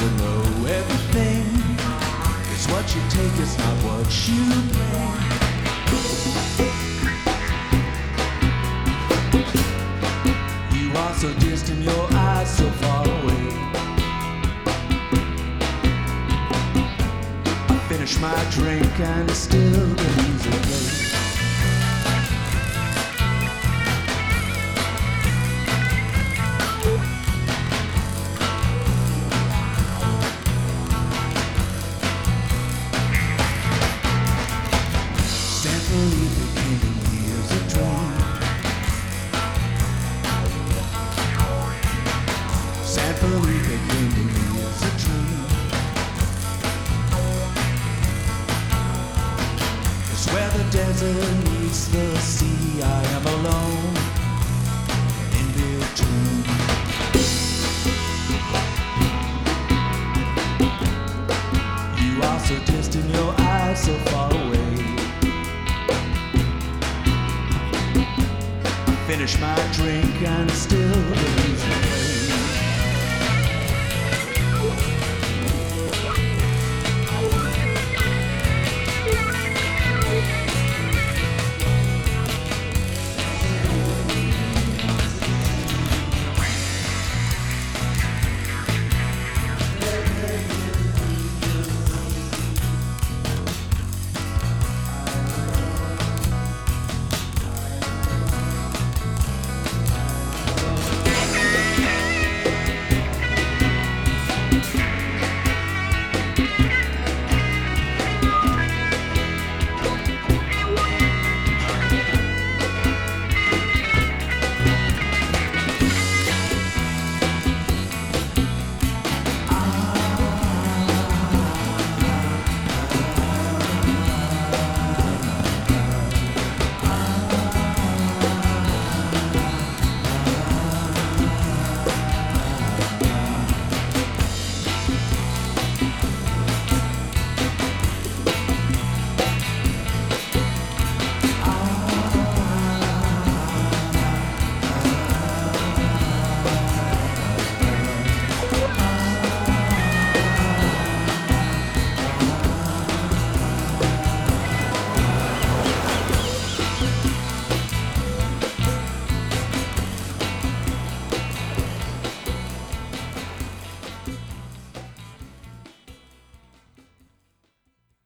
to know everything. It's what you take, it's not what you bring. You are so distant, your eyes so far away. I finish my drink and still the music plays. Desert meets the sea. I am alone in between. You are so distant, your eyes so far away. Finish my drink and still music